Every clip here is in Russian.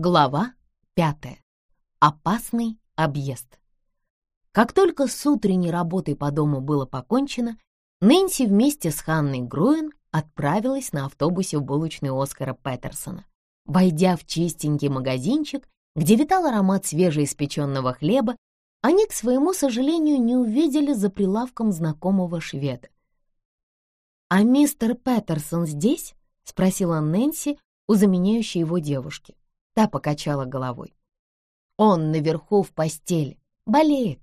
Глава пятая. Опасный объезд. Как только с утренней работой по дому было покончено, Нэнси вместе с Ханной Груэн отправилась на автобусе в булочную Оскара Петерсона. Войдя в чистенький магазинчик, где витал аромат свежеиспеченного хлеба, они, к своему сожалению, не увидели за прилавком знакомого шведа. «А мистер Петерсон здесь?» — спросила Нэнси у заменяющей его девушки. Та покачала головой. «Он наверху в постели, болеет».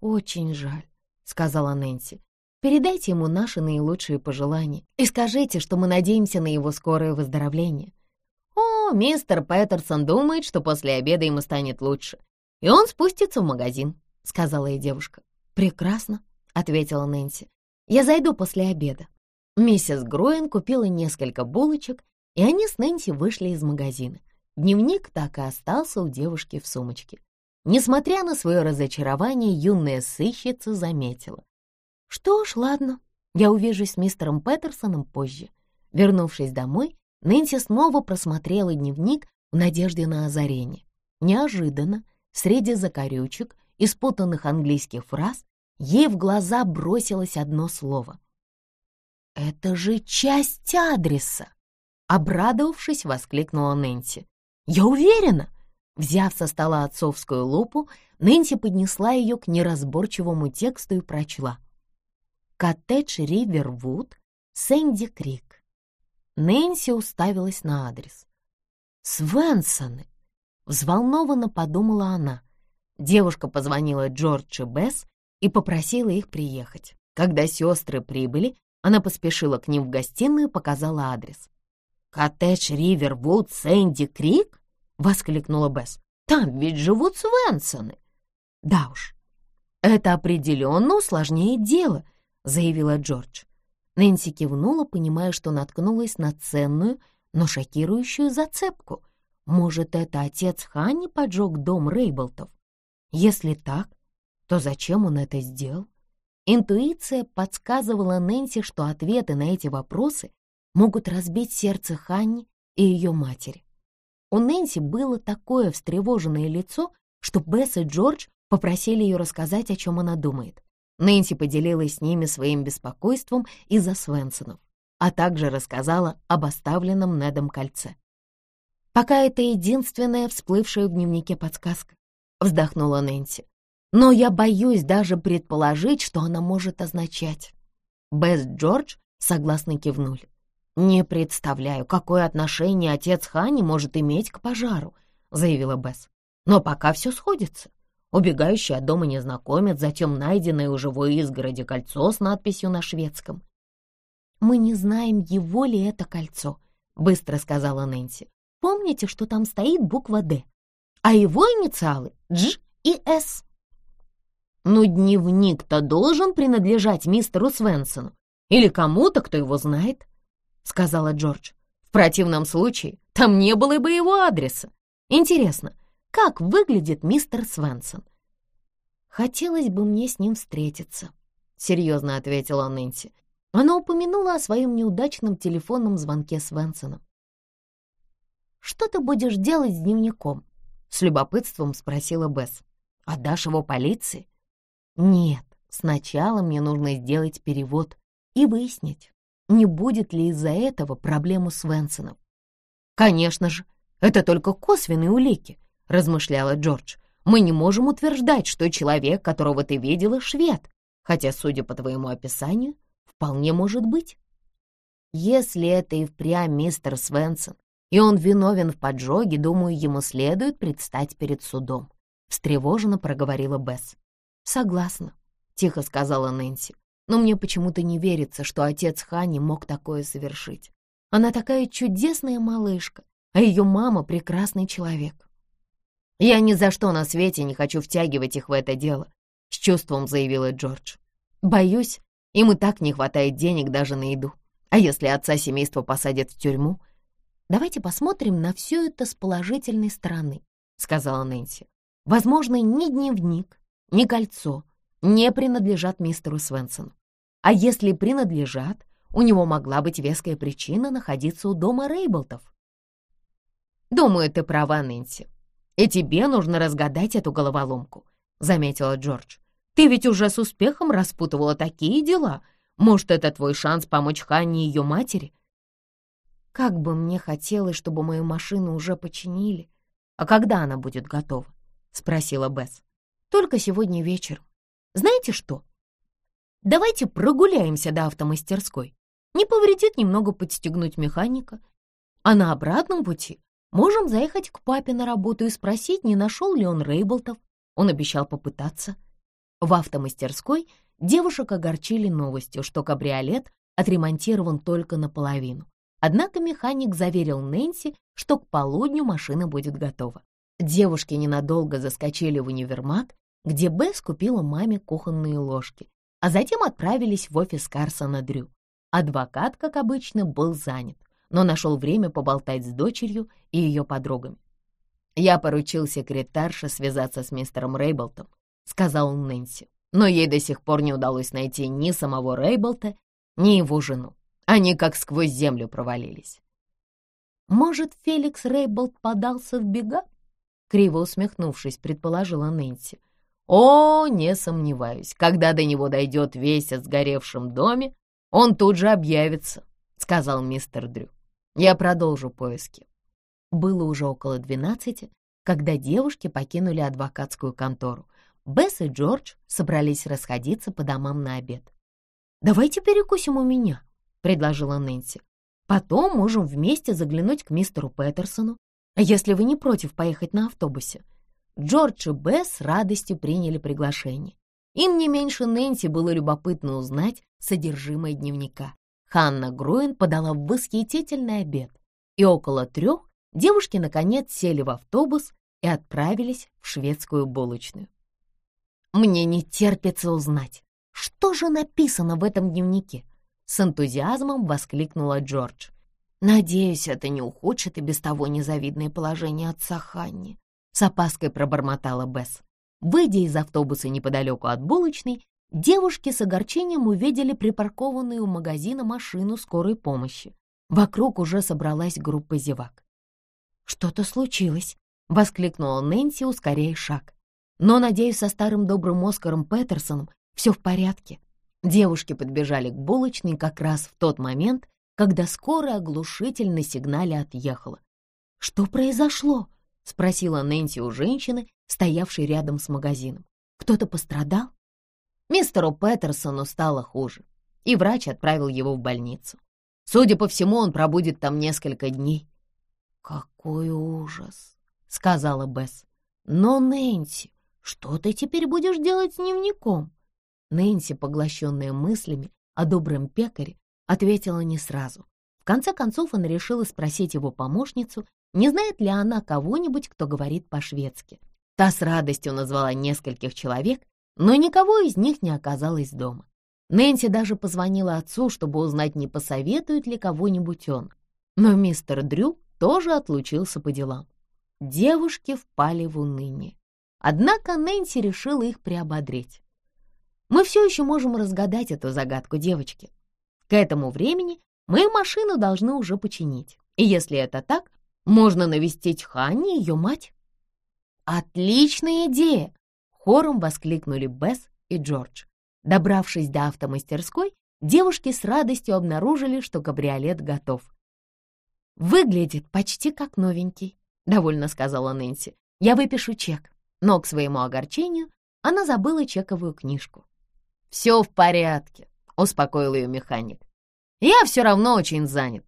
«Очень жаль», — сказала Нэнси. «Передайте ему наши наилучшие пожелания и скажите, что мы надеемся на его скорое выздоровление». «О, мистер Петерсон думает, что после обеда ему станет лучше, и он спустится в магазин», — сказала ей девушка. «Прекрасно», — ответила Нэнси. «Я зайду после обеда». Миссис Гроин купила несколько булочек, и они с Нэнси вышли из магазина. Дневник так и остался у девушки в сумочке. Несмотря на свое разочарование, юная сыщица заметила. «Что ж, ладно, я увижусь с мистером Петерсоном позже». Вернувшись домой, Нэнси снова просмотрела дневник в надежде на озарение. Неожиданно, среди закорючек и спутанных английских фраз, ей в глаза бросилось одно слово. «Это же часть адреса!» Обрадовавшись, воскликнула Нэнси. «Я уверена!» Взяв со стола отцовскую лупу, Нэнси поднесла ее к неразборчивому тексту и прочла. «Коттедж Ривервуд, Сэнди Крик». Нэнси уставилась на адрес. «Свенсоны!» — взволнованно подумала она. Девушка позвонила Джордж и Бесс и попросила их приехать. Когда сестры прибыли, она поспешила к ним в гостиную и показала адрес. «Коттедж Ривервуд Сэнди Крик?» — воскликнула Бесс. «Там ведь живут Свенсоны!» «Да уж, это определенно усложняет дело», — заявила Джордж. Нэнси кивнула, понимая, что наткнулась на ценную, но шокирующую зацепку. Может, это отец Ханни поджег дом Рейблтов? Если так, то зачем он это сделал? Интуиция подсказывала Нэнси, что ответы на эти вопросы могут разбить сердце Ханни и ее матери. У Нэнси было такое встревоженное лицо, что Бесс и Джордж попросили ее рассказать, о чем она думает. Нэнси поделилась с ними своим беспокойством из-за Свенсонов, а также рассказала об оставленном Недом кольце. «Пока это единственная всплывшая в дневнике подсказка», — вздохнула Нэнси. «Но я боюсь даже предположить, что она может означать». Бесс Джордж согласно кивнули. «Не представляю, какое отношение отец Хани может иметь к пожару», — заявила Бесс. «Но пока все сходится. Убегающий от дома незнакомец, затем найденное у живой изгороди кольцо с надписью на шведском. «Мы не знаем, его ли это кольцо», — быстро сказала Нэнси. «Помните, что там стоит буква «Д», а его инициалы — «Дж» и «С». «Ну, дневник-то должен принадлежать мистеру Свенсону или кому-то, кто его знает», — сказала Джордж. «В противном случае там не было бы его адреса. Интересно, как выглядит мистер Свенсон?» «Хотелось бы мне с ним встретиться», — серьезно ответила Нэнси. Она упомянула о своем неудачном телефонном звонке Свенсона. «Что ты будешь делать с дневником?» — с любопытством спросила Бесс. «Отдашь его полиции?» «Нет, сначала мне нужно сделать перевод и выяснить, не будет ли из-за этого проблему с Венсоном. «Конечно же, это только косвенные улики», — размышляла Джордж. «Мы не можем утверждать, что человек, которого ты видела, швед, хотя, судя по твоему описанию, вполне может быть». «Если это и впрямь мистер Свенсон, и он виновен в поджоге, думаю, ему следует предстать перед судом», — встревоженно проговорила Бесс. «Согласна», — тихо сказала Нэнси но мне почему-то не верится, что отец Хани мог такое совершить. Она такая чудесная малышка, а ее мама — прекрасный человек. «Я ни за что на свете не хочу втягивать их в это дело», — с чувством заявила Джордж. «Боюсь, им и так не хватает денег даже на еду. А если отца семейства посадят в тюрьму? Давайте посмотрим на все это с положительной стороны», — сказала Нэнси. «Возможно, ни дневник, ни кольцо не принадлежат мистеру Свенсону. А если принадлежат, у него могла быть веская причина находиться у дома Рейблтов. «Думаю, ты права, Нэнси. И тебе нужно разгадать эту головоломку», — заметила Джордж. «Ты ведь уже с успехом распутывала такие дела. Может, это твой шанс помочь Ханне и ее матери?» «Как бы мне хотелось, чтобы мою машину уже починили. А когда она будет готова?» — спросила Бесс. «Только сегодня вечером. Знаете что? Давайте прогуляемся до автомастерской. Не повредит немного подстегнуть механика. А на обратном пути можем заехать к папе на работу и спросить, не нашел ли он Рейблтов. Он обещал попытаться. В автомастерской девушек огорчили новостью, что кабриолет отремонтирован только наполовину. Однако механик заверил Нэнси, что к полудню машина будет готова. Девушки ненадолго заскочили в универмаг, где Бесс купила маме кухонные ложки, а затем отправились в офис Карсона Дрю. Адвокат, как обычно, был занят, но нашел время поболтать с дочерью и ее подругами. «Я поручил секретарше связаться с мистером Рейблтом», — сказал Нэнси, но ей до сих пор не удалось найти ни самого Рейблта, ни его жену. Они как сквозь землю провалились. «Может, Феликс Рейблт подался в бега?» Криво усмехнувшись, предположила Нэнси. «О, не сомневаюсь, когда до него дойдет весь о сгоревшем доме, «Он тут же объявится», — сказал мистер Дрю. «Я продолжу поиски». Было уже около двенадцати, когда девушки покинули адвокатскую контору. Бесс и Джордж собрались расходиться по домам на обед. «Давайте перекусим у меня», — предложила Нэнси. «Потом можем вместе заглянуть к мистеру Петерсону, если вы не против поехать на автобусе». Джордж и Бесс с радостью приняли приглашение. Им не меньше Нэнси было любопытно узнать содержимое дневника. Ханна Груин подала восхитительный обед, и около трех девушки, наконец, сели в автобус и отправились в шведскую булочную. «Мне не терпится узнать, что же написано в этом дневнике?» С энтузиазмом воскликнула Джордж. «Надеюсь, это не ухудшит и без того незавидное положение отца Ханни», — с опаской пробормотала Бесс. Выйдя из автобуса неподалеку от булочной, девушки с огорчением увидели припаркованную у магазина машину скорой помощи. Вокруг уже собралась группа зевак. «Что-то случилось», — воскликнула Нэнси, ускоряя шаг. «Но, надеюсь, со старым добрым Оскаром Петерсоном все в порядке». Девушки подбежали к булочной как раз в тот момент, когда скорая оглушительно сигнале отъехала. «Что произошло?» — спросила Нэнси у женщины, стоявшей рядом с магазином. «Кто-то пострадал?» Мистеру Петерсону стало хуже, и врач отправил его в больницу. Судя по всему, он пробудет там несколько дней. «Какой ужас!» — сказала Бесс. «Но, Нэнси, что ты теперь будешь делать с дневником?» Нэнси, поглощенная мыслями о добром пекаре, ответила не сразу. В конце концов он решил спросить его помощницу, не знает ли она кого-нибудь, кто говорит по-шведски. Та с радостью назвала нескольких человек, но никого из них не оказалось дома. Нэнси даже позвонила отцу, чтобы узнать, не посоветует ли кого-нибудь он. Но мистер Дрю тоже отлучился по делам. Девушки впали в уныние. Однако Нэнси решила их приободрить. «Мы все еще можем разгадать эту загадку, девочки. К этому времени мы машину должны уже починить. И если это так, можно навестить Ханни и ее мать». «Отличная идея!» — хором воскликнули Бесс и Джордж. Добравшись до автомастерской, девушки с радостью обнаружили, что кабриолет готов. «Выглядит почти как новенький», — довольно сказала Нэнси. «Я выпишу чек». Но к своему огорчению она забыла чековую книжку. «Все в порядке», — успокоил ее механик. «Я все равно очень занят.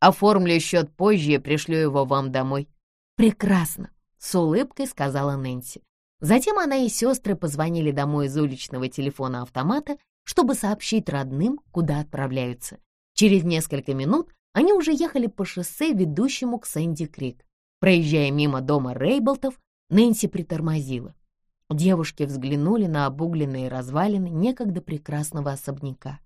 Оформлю счет позже и пришлю его вам домой». «Прекрасно. — с улыбкой сказала Нэнси. Затем она и сестры позвонили домой из уличного телефона-автомата, чтобы сообщить родным, куда отправляются. Через несколько минут они уже ехали по шоссе, ведущему к Сэнди-Крик. Проезжая мимо дома Рейблтов, Нэнси притормозила. Девушки взглянули на обугленные развалины некогда прекрасного особняка.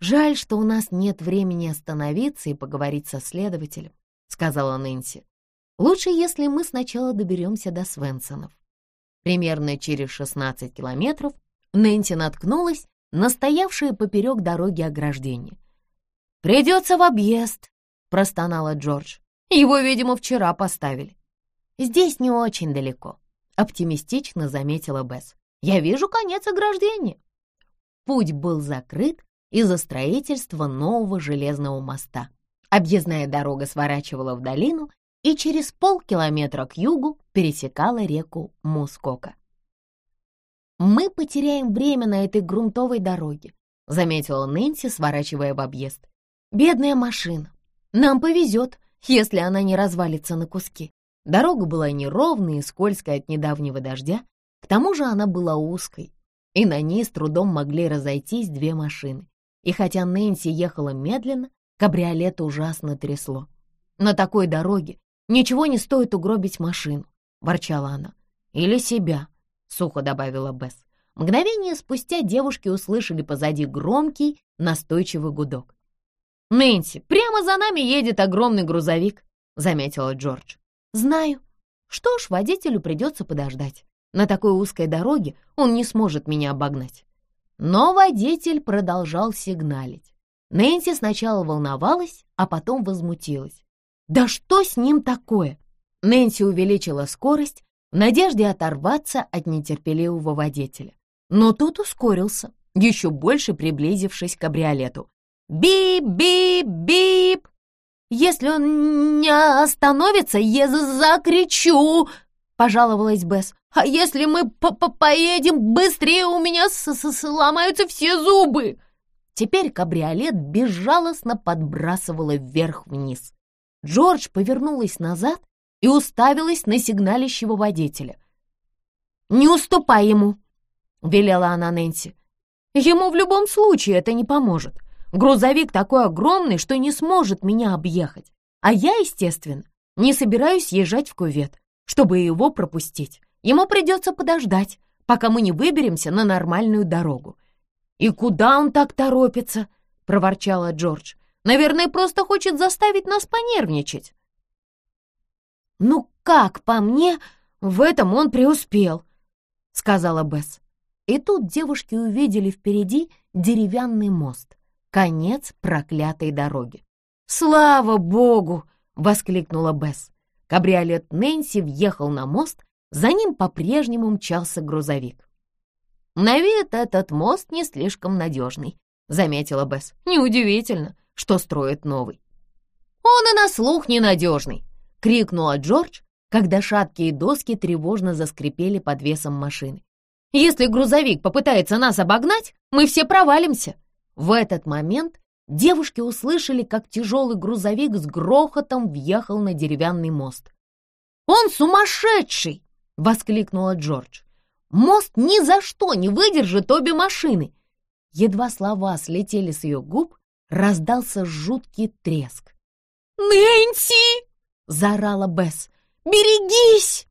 «Жаль, что у нас нет времени остановиться и поговорить со следователем», — сказала Нэнси. Лучше, если мы сначала доберемся до Свенсонов. Примерно через 16 километров Нэнси наткнулась на стоявшее поперек дороги ограждение. «Придется в объезд», — простонала Джордж. Его, видимо, вчера поставили. Здесь не очень далеко, оптимистично заметила Бесс. Я вижу конец ограждения. Путь был закрыт из-за строительства нового железного моста. Объездная дорога сворачивала в долину и через полкилометра к югу пересекала реку Мускока. «Мы потеряем время на этой грунтовой дороге», — заметила Нэнси, сворачивая в объезд. «Бедная машина. Нам повезет, если она не развалится на куски». Дорога была неровной и скользкой от недавнего дождя, к тому же она была узкой, и на ней с трудом могли разойтись две машины. И хотя Нэнси ехала медленно, кабриолет ужасно трясло. «На такой дороге ничего не стоит угробить машину», — ворчала она. «Или себя», — сухо добавила Бесс. Мгновение спустя девушки услышали позади громкий, настойчивый гудок. «Нэнси, прямо за нами едет огромный грузовик», — заметила Джордж. «Знаю. Что ж, водителю придется подождать. На такой узкой дороге он не сможет меня обогнать». Но водитель продолжал сигналить. Нэнси сначала волновалась, а потом возмутилась. «Да что с ним такое?» Нэнси увеличила скорость в надежде оторваться от нетерпеливого водителя. Но тот ускорился, еще больше приблизившись к кабриолету. «Бип-бип-бип!» «Если он не остановится, я закричу!» — пожаловалась Бесс. «А если мы по -по поедем быстрее, у меня с -с сломаются все зубы!» Теперь кабриолет безжалостно подбрасывало вверх-вниз. Джордж повернулась назад и уставилась на сигналящего водителя. «Не уступай ему!» — велела она Нэнси. «Ему в любом случае это не поможет. Грузовик такой огромный, что не сможет меня объехать. А я, естественно, не собираюсь езжать в кювет, чтобы его пропустить. Ему придется подождать, пока мы не выберемся на нормальную дорогу. «И куда он так торопится?» — проворчала Джордж. «Наверное, просто хочет заставить нас понервничать». «Ну как, по мне, в этом он преуспел», — сказала Бесс. И тут девушки увидели впереди деревянный мост конец проклятой дороги. «Слава богу!» — воскликнула Бесс. Кабриолет Нэнси въехал на мост, за ним по-прежнему мчался грузовик. «На вид этот мост не слишком надежный», — заметила Бесс. «Неудивительно, что строят новый». «Он и на слух ненадежный!» — крикнула Джордж, когда шаткие доски тревожно заскрипели под весом машины. «Если грузовик попытается нас обогнать, мы все провалимся!» В этот момент девушки услышали, как тяжелый грузовик с грохотом въехал на деревянный мост. «Он сумасшедший!» — воскликнула Джордж. «Мост ни за что не выдержит обе машины!» Едва слова слетели с ее губ, раздался жуткий треск. «Нэнси!» — заорала Бесс. «Берегись!»